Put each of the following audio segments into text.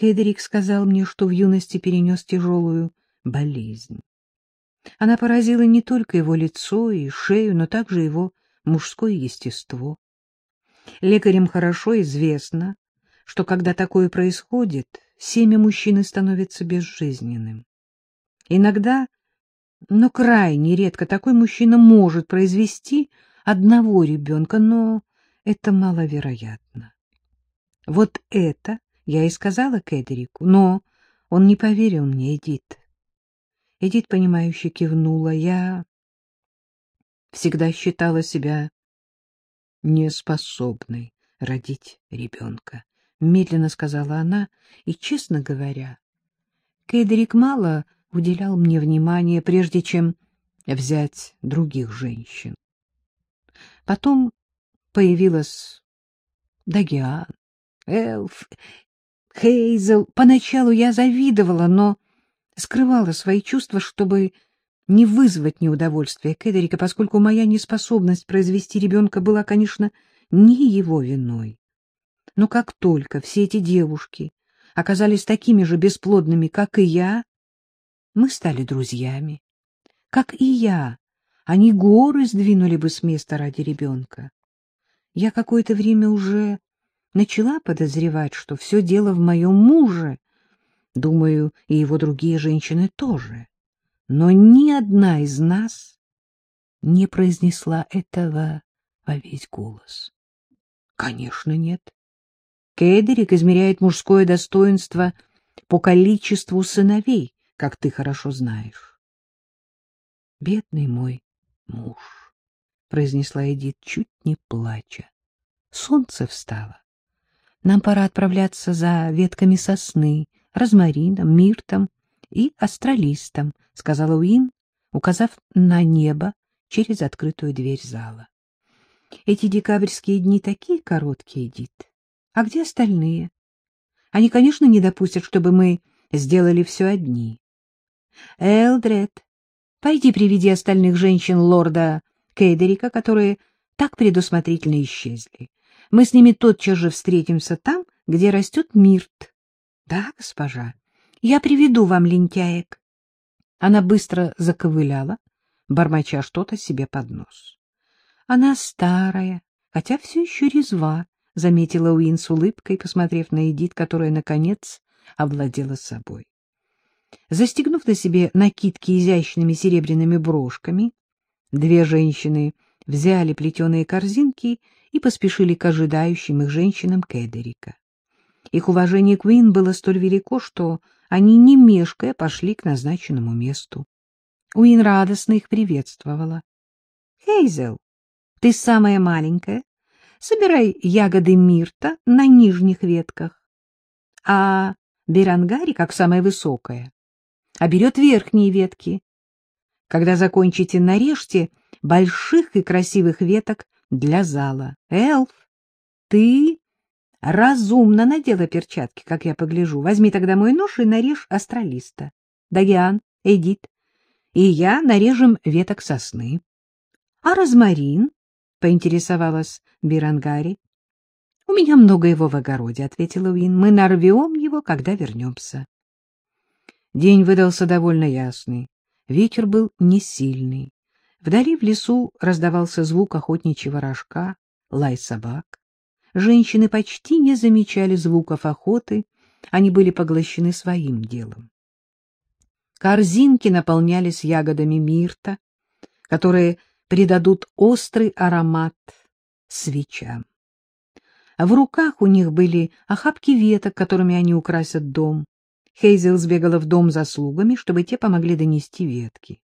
Кедрик сказал мне, что в юности перенес тяжелую болезнь. Она поразила не только его лицо и шею, но также его мужское естество. Лекарям хорошо известно, что когда такое происходит, семя мужчины становится безжизненным. Иногда, но крайне редко, такой мужчина может произвести одного ребенка, но это маловероятно. Вот это я и сказала Кедрику, но он не поверил мне, Эдит. Эдит, понимающе кивнула. Я всегда считала себя неспособной родить ребенка, — медленно сказала она, и, честно говоря, Кедрик мало уделял мне внимания, прежде чем взять других женщин. Потом появилась Дагиан, Эльф, Хейзел. Поначалу я завидовала, но скрывала свои чувства, чтобы не вызвать неудовольствия Кедерика, поскольку моя неспособность произвести ребенка была, конечно, не его виной. Но как только все эти девушки оказались такими же бесплодными, как и я, мы стали друзьями. Как и я, они горы сдвинули бы с места ради ребенка. Я какое-то время уже начала подозревать, что все дело в моем муже, думаю, и его другие женщины тоже. Но ни одна из нас не произнесла этого во весь голос. Конечно, нет. Кедерик измеряет мужское достоинство по количеству сыновей, как ты хорошо знаешь. — Бедный мой муж, — произнесла Эдит, чуть не плача. Солнце встало. Нам пора отправляться за ветками сосны, розмарином, миртом и астролистом, — сказала Уин, указав на небо через открытую дверь зала. Эти декабрьские дни такие короткие, Дит. А где остальные? Они, конечно, не допустят, чтобы мы сделали все одни. Элдред, пойди приведи остальных женщин лорда Кейдерика, которые так предусмотрительно исчезли. Мы с ними тотчас же встретимся там, где растет мирт. — Да, госпожа, я приведу вам лентяек. Она быстро заковыляла, бормоча что-то себе под нос. Она старая, хотя все еще резва, — заметила Уин с улыбкой, посмотрев на Эдит, которая, наконец, овладела собой. Застегнув на себе накидки изящными серебряными брошками, две женщины взяли плетеные корзинки и поспешили к ожидающим их женщинам Кедерика. Их уважение к Уин было столь велико, что они, не мешкая, пошли к назначенному месту. Уин радостно их приветствовала. — Хейзел, ты самая маленькая. Собирай ягоды мирта на нижних ветках. А Берангари, как самая высокая, а берет верхние ветки. Когда закончите, нарежьте больших и красивых веток для зала. Элф, ты разумно надела перчатки, как я погляжу. Возьми тогда мой нож и нарежь астролиста. Дагиан, Эдит и я нарежем веток сосны. — А розмарин? — поинтересовалась Бирангари. — У меня много его в огороде, — ответила Уин. — Мы нарвем его, когда вернемся. День выдался довольно ясный. Ветер был не сильный. Вдали в лесу раздавался звук охотничьего рожка, лай собак. Женщины почти не замечали звуков охоты, они были поглощены своим делом. Корзинки наполнялись ягодами мирта, которые придадут острый аромат свечам. В руках у них были охапки веток, которыми они украсят дом. Хейзел сбегала в дом за слугами, чтобы те помогли донести ветки.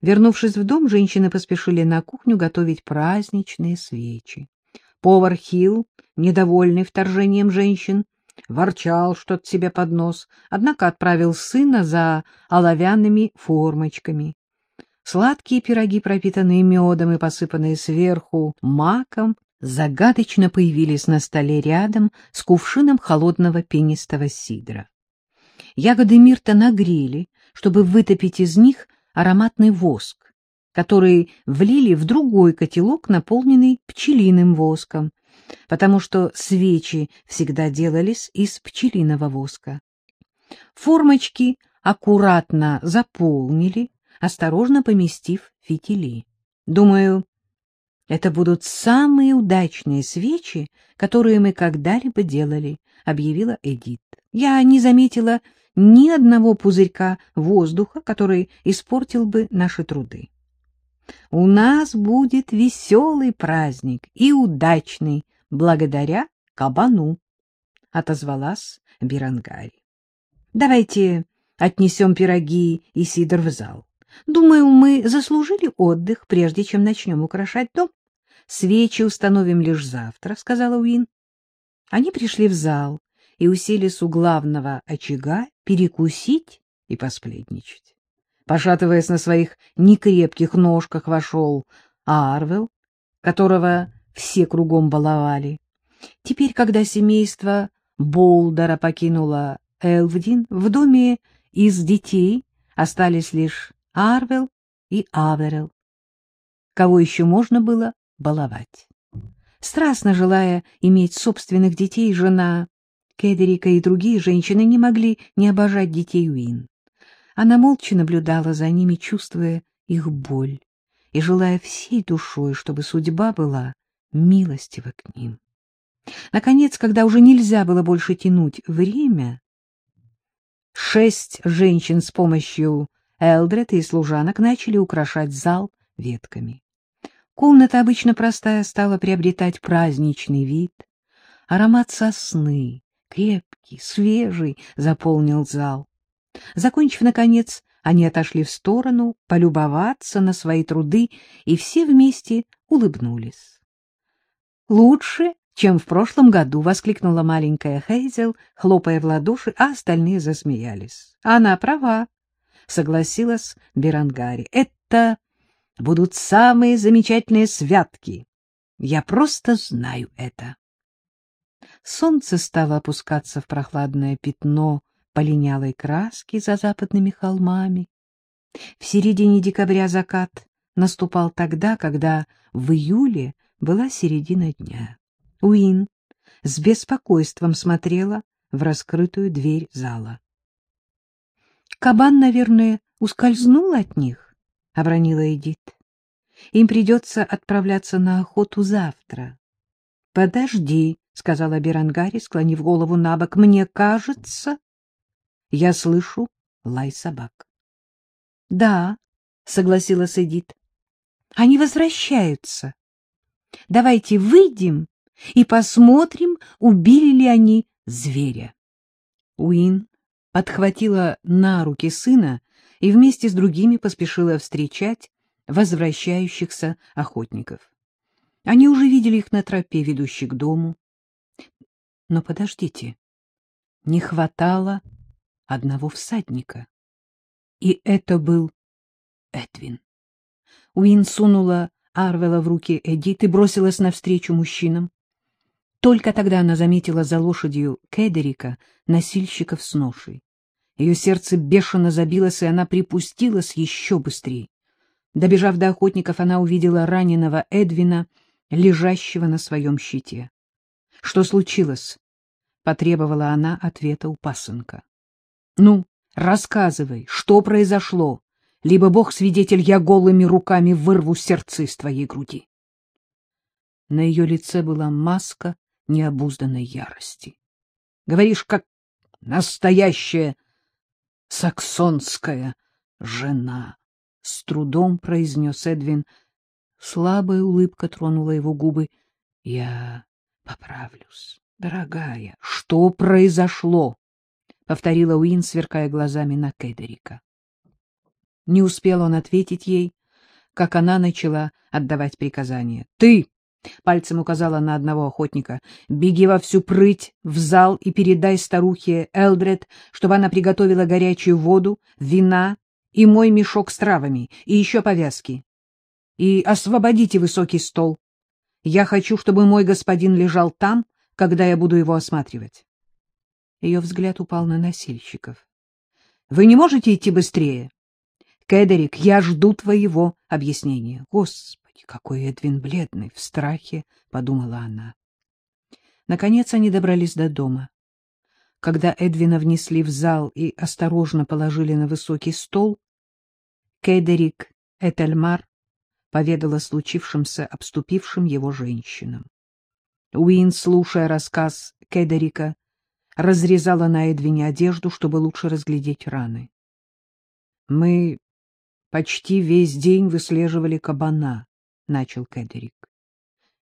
Вернувшись в дом, женщины поспешили на кухню готовить праздничные свечи. Повар Хилл, недовольный вторжением женщин, ворчал что-то себе под нос, однако отправил сына за оловянными формочками. Сладкие пироги, пропитанные медом и посыпанные сверху маком, загадочно появились на столе рядом с кувшином холодного пенистого сидра. Ягоды мирта нагрели, чтобы вытопить из них ароматный воск, который влили в другой котелок, наполненный пчелиным воском, потому что свечи всегда делались из пчелиного воска. Формочки аккуратно заполнили, осторожно поместив фитили. Думаю, это будут самые удачные свечи, которые мы когда-либо делали, — объявила Эдит. Я не заметила ни одного пузырька воздуха, который испортил бы наши труды. У нас будет веселый праздник и удачный, благодаря кабану, — отозвалась Бирангари. — Давайте отнесем пироги и сидр в зал. Думаю, мы заслужили отдых, прежде чем начнем украшать дом. Свечи установим лишь завтра, — сказала Уин. Они пришли в зал и уселись у главного очага перекусить и посплетничать. Пошатываясь на своих некрепких ножках, вошел Арвел, которого все кругом баловали. Теперь, когда семейство Болдера покинуло Элвдин, в доме из детей остались лишь Арвел и Аверел. Кого еще можно было баловать? Страстно желая иметь собственных детей, жена Кедерика и другие женщины не могли не обожать детей Уин. Она молча наблюдала за ними, чувствуя их боль и желая всей душой, чтобы судьба была милостива к ним. Наконец, когда уже нельзя было больше тянуть время, шесть женщин с помощью Элдрета и служанок начали украшать зал ветками. Комната, обычно простая, стала приобретать праздничный вид. Аромат сосны, крепкий, свежий, заполнил зал. Закончив, наконец, они отошли в сторону полюбоваться на свои труды, и все вместе улыбнулись. — Лучше, чем в прошлом году, — воскликнула маленькая Хейзел, хлопая в ладоши, а остальные засмеялись. — Она права, — согласилась Берангари. — Это будут самые замечательные святки. Я просто знаю это. Солнце стало опускаться в прохладное пятно полинялой краски за западными холмами. В середине декабря закат наступал тогда, когда в июле была середина дня. Уин с беспокойством смотрела в раскрытую дверь зала. Кабан, наверное, ускользнул от них, — обронила Эдит. Им придется отправляться на охоту завтра. — Подожди, — сказала Берангари, склонив голову на бок. — Мне кажется, я слышу лай собак. — Да, — согласилась Эдит. — Они возвращаются. Давайте выйдем и посмотрим, убили ли они зверя. Уин подхватила на руки сына и вместе с другими поспешила встречать возвращающихся охотников. Они уже видели их на тропе, ведущей к дому. Но подождите, не хватало одного всадника. И это был Эдвин. Уин сунула Арвела в руки Эдит и бросилась навстречу мужчинам. Только тогда она заметила за лошадью Кедерика, носильщиков с ношей. Ее сердце бешено забилось, и она припустилась еще быстрее. Добежав до охотников, она увидела раненого Эдвина, лежащего на своем щите. — Что случилось? — потребовала она ответа у пасынка. — Ну, рассказывай, что произошло? Либо Бог-свидетель, я голыми руками вырву сердце из твоей груди. На ее лице была маска необузданной ярости. — Говоришь, как настоящая саксонская жена, — с трудом произнес Эдвин. Слабая улыбка тронула его губы. — Я поправлюсь, дорогая. Что произошло? — повторила Уин, сверкая глазами на Кедерика. Не успел он ответить ей, как она начала отдавать приказания. — Ты! — пальцем указала на одного охотника. — Беги во всю прыть в зал и передай старухе Элдред, чтобы она приготовила горячую воду, вина и мой мешок с травами, и еще повязки. И освободите высокий стол. Я хочу, чтобы мой господин лежал там, когда я буду его осматривать. Ее взгляд упал на носильщиков. — Вы не можете идти быстрее? — Кедерик, я жду твоего объяснения. Господи! какой Эдвин бледный, в страхе, — подумала она. Наконец они добрались до дома. Когда Эдвина внесли в зал и осторожно положили на высокий стол, Кедерик Этельмар поведал о случившемся обступившим его женщинам. Уин, слушая рассказ Кедерика, разрезала на Эдвине одежду, чтобы лучше разглядеть раны. — Мы почти весь день выслеживали кабана, — начал Кедерик.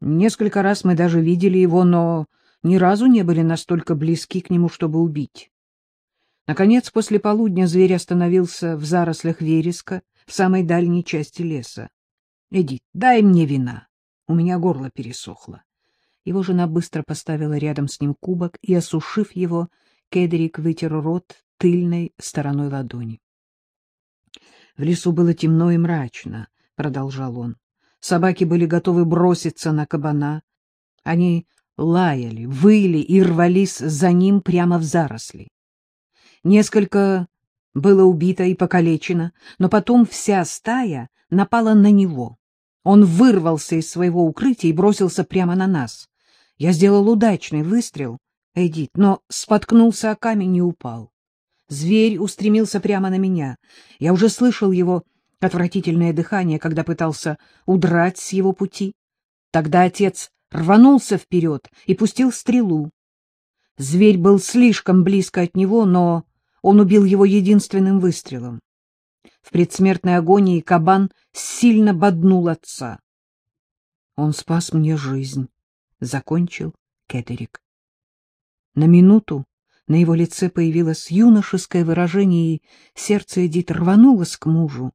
Несколько раз мы даже видели его, но ни разу не были настолько близки к нему, чтобы убить. Наконец, после полудня зверь остановился в зарослях вереска в самой дальней части леса. — Эдит, дай мне вина. У меня горло пересохло. Его жена быстро поставила рядом с ним кубок, и, осушив его, Кедрик вытер рот тыльной стороной ладони. — В лесу было темно и мрачно, — продолжал он. Собаки были готовы броситься на кабана. Они лаяли, выли и рвались за ним прямо в заросли. Несколько было убито и покалечено, но потом вся стая напала на него. Он вырвался из своего укрытия и бросился прямо на нас. Я сделал удачный выстрел, Эдит, но споткнулся о камень и упал. Зверь устремился прямо на меня. Я уже слышал его отвратительное дыхание, когда пытался удрать с его пути. Тогда отец рванулся вперед и пустил стрелу. Зверь был слишком близко от него, но он убил его единственным выстрелом. В предсмертной агонии кабан сильно боднул отца. Он спас мне жизнь, — закончил Кедерик. На минуту на его лице появилось юношеское выражение, и сердце Эдит рванулось к мужу.